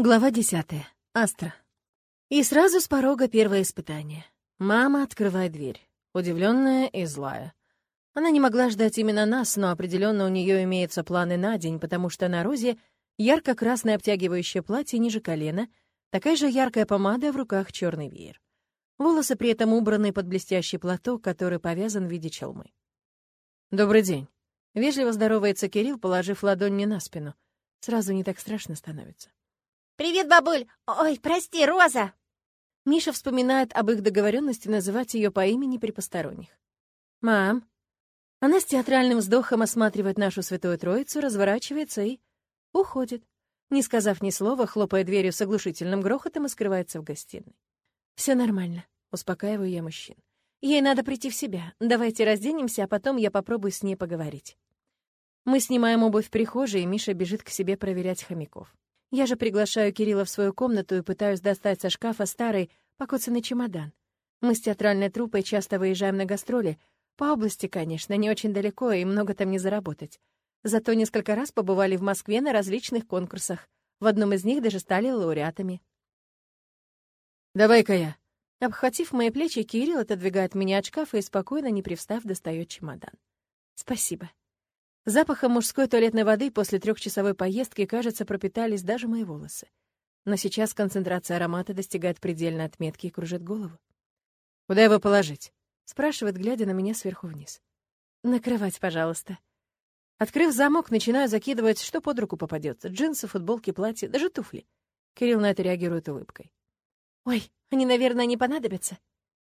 Глава десятая. Астра. И сразу с порога первое испытание. Мама открывает дверь, удивленная и злая. Она не могла ждать именно нас, но определенно у нее имеются планы на день, потому что на Розе ярко-красное обтягивающее платье ниже колена, такая же яркая помада, в руках черный веер. Волосы при этом убраны под блестящий платок, который повязан в виде челмы. «Добрый день». Вежливо здоровается Кирилл, положив ладонь мне на спину. Сразу не так страшно становится. «Привет, бабуль! Ой, прости, Роза!» Миша вспоминает об их договоренности называть ее по имени при посторонних. «Мам!» Она с театральным вздохом осматривает нашу Святую Троицу, разворачивается и... уходит. Не сказав ни слова, хлопая дверью с оглушительным грохотом и скрывается в гостиной. Все нормально», — успокаиваю я мужчин. «Ей надо прийти в себя. Давайте разденемся, а потом я попробую с ней поговорить». Мы снимаем обувь в прихожей, и Миша бежит к себе проверять хомяков. Я же приглашаю Кирилла в свою комнату и пытаюсь достать со шкафа старый, покоцанный чемодан. Мы с театральной труппой часто выезжаем на гастроли. По области, конечно, не очень далеко, и много там не заработать. Зато несколько раз побывали в Москве на различных конкурсах. В одном из них даже стали лауреатами. «Давай-ка я». Обхватив мои плечи, Кирилл отодвигает меня от шкафа и спокойно, не привстав, достает чемодан. «Спасибо». Запахом мужской туалетной воды после трехчасовой поездки, кажется, пропитались даже мои волосы. Но сейчас концентрация аромата достигает предельной отметки и кружит голову. «Куда его положить?» — спрашивает, глядя на меня сверху вниз. «На кровать, пожалуйста». Открыв замок, начинаю закидывать, что под руку попадется: джинсы, футболки, платья, даже туфли. Кирилл на это реагирует улыбкой. «Ой, они, наверное, не понадобятся?»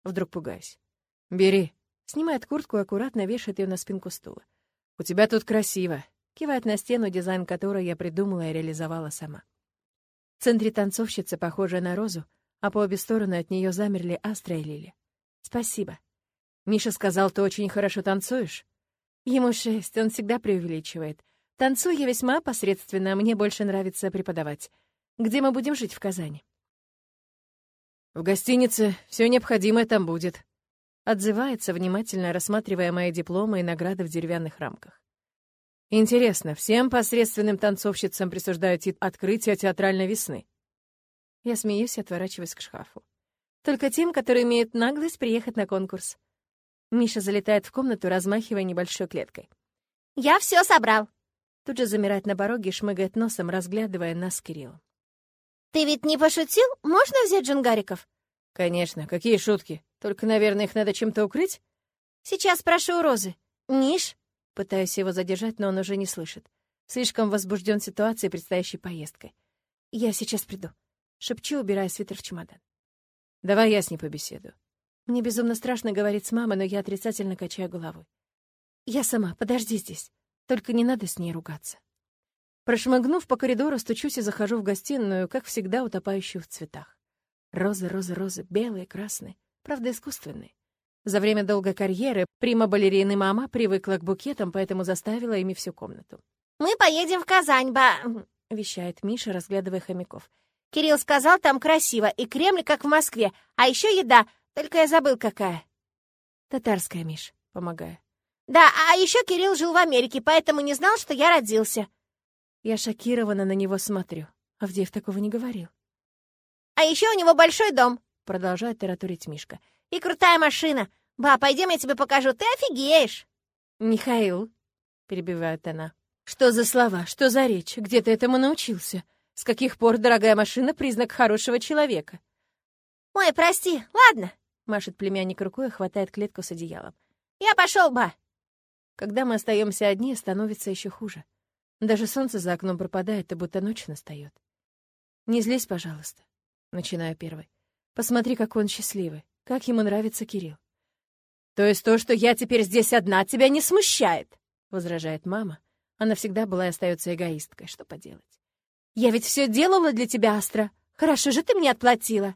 Вдруг пугаюсь. «Бери». Снимает куртку и аккуратно вешает ее на спинку стула. «У тебя тут красиво», — кивает на стену, дизайн которой я придумала и реализовала сама. В центре танцовщица, похожая на розу, а по обе стороны от нее замерли Астра и Лили. «Спасибо». «Миша сказал, ты очень хорошо танцуешь?» Ему шесть, он всегда преувеличивает. Танцую я весьма посредственно, мне больше нравится преподавать. Где мы будем жить в Казани? В гостинице все необходимое там будет. Отзывается, внимательно рассматривая мои дипломы и награды в деревянных рамках. Интересно, всем посредственным танцовщицам присуждают тит открытия театральной весны? Я смеюсь и отворачиваюсь к шкафу. Только тем, которые имеют наглость приехать на конкурс. Миша залетает в комнату, размахивая небольшой клеткой. «Я все собрал!» Тут же замирает на пороге и шмыгает носом, разглядывая нас с Кириллом. «Ты ведь не пошутил? Можно взять джунгариков?» «Конечно, какие шутки. Только, наверное, их надо чем-то укрыть?» «Сейчас спрошу у Розы. Ниш?» Пытаюсь его задержать, но он уже не слышит. Слишком возбужден ситуацией предстоящей поездкой. «Я сейчас приду», — шепчу, убирая свитер в чемодан. «Давай я с ней побеседую». Мне безумно страшно говорить с мамой, но я отрицательно качаю головой. «Я сама, подожди здесь. Только не надо с ней ругаться». Прошмыгнув по коридору, стучусь и захожу в гостиную, как всегда утопающую в цветах. Розы, розы, розы, белые, красные, правда, искусственные. За время долгой карьеры прима-балерины мама привыкла к букетам, поэтому заставила ими всю комнату. «Мы поедем в Казань, ба...» — вещает Миша, разглядывая хомяков. «Кирилл сказал, там красиво, и Кремль, как в Москве, а еще еда, только я забыл, какая». «Татарская, Миш», — помогаю. «Да, а еще Кирилл жил в Америке, поэтому не знал, что я родился». Я шокированно на него смотрю. Авдеев такого не говорил. А еще у него большой дом, продолжает тараторить Мишка. И крутая машина. Ба, пойдем, я тебе покажу, ты офигеешь. Михаил, перебивает она. Что за слова, что за речь? Где ты этому научился? С каких пор дорогая машина — признак хорошего человека? Ой, прости, ладно, машет племянник рукой и хватает клетку с одеялом. Я пошел, ба. Когда мы остаемся одни, становится еще хуже. Даже солнце за окном пропадает, и будто ночь настает. Не злись, пожалуйста. Начинаю первой. Посмотри, какой он счастливый. Как ему нравится Кирилл. «То есть то, что я теперь здесь одна, тебя не смущает?» — возражает мама. Она всегда была и остается эгоисткой. Что поделать? «Я ведь все делала для тебя, Астра. Хорошо же ты мне отплатила».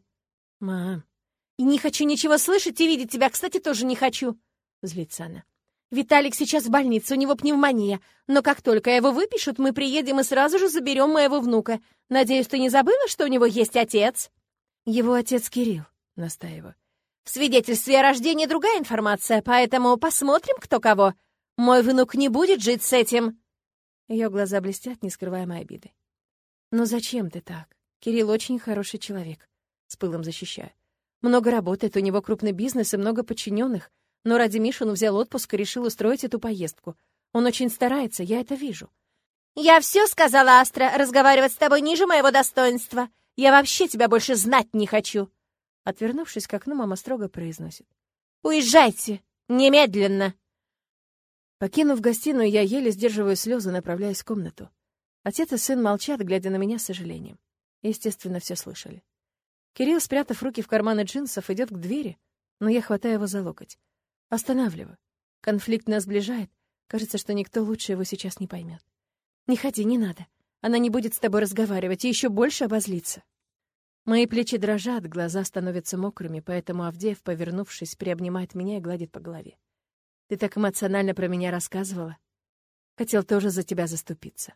«Мам...» «И не хочу ничего слышать и видеть тебя, кстати, тоже не хочу», — злится она. «Виталик сейчас в больнице, у него пневмония. Но как только его выпишут, мы приедем и сразу же заберем моего внука. Надеюсь, ты не забыла, что у него есть отец?» «Его отец Кирилл», — настаиваю. «В свидетельстве о рождении другая информация, поэтому посмотрим, кто кого. Мой внук не будет жить с этим». Ее глаза блестят, не скрывая моей обиды. «Но зачем ты так? Кирилл очень хороший человек, с пылом защищаю. Много работает, у него крупный бизнес и много подчиненных, но ради Миши он взял отпуск и решил устроить эту поездку. Он очень старается, я это вижу. «Я все сказала, Астра, разговаривать с тобой ниже моего достоинства. Я вообще тебя больше знать не хочу!» Отвернувшись к окну, мама строго произносит. «Уезжайте! Немедленно!» Покинув гостиную, я еле сдерживаю слезы, направляясь в комнату. Отец и сын молчат, глядя на меня с сожалением. Естественно, все слышали. Кирилл, спрятав руки в карманы джинсов, идет к двери, но я хватаю его за локоть. Останавливаю. Конфликт нас сближает. Кажется, что никто лучше его сейчас не поймет. Не ходи, не надо. Она не будет с тобой разговаривать и еще больше обозлится. Мои плечи дрожат, глаза становятся мокрыми, поэтому Авдеев, повернувшись, приобнимает меня и гладит по голове. Ты так эмоционально про меня рассказывала. Хотел тоже за тебя заступиться.